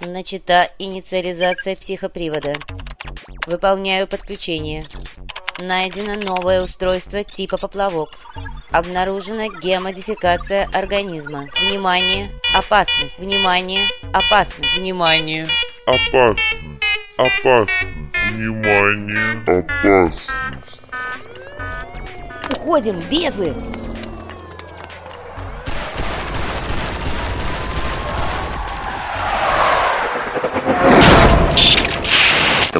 Начата инициализация психопривода. Выполняю подключение. Найдено новое устройство типа поплавок. Обнаружена геомодификация организма. Внимание! Опасность! Внимание! Опасность! Внимание! Опасность! Опасность! Внимание! Опасность! Уходим, безы!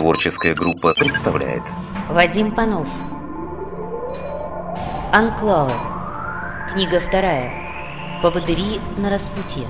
Творческая группа представляет. Вадим Панов. Анклава Книга вторая. Поводыри на распутье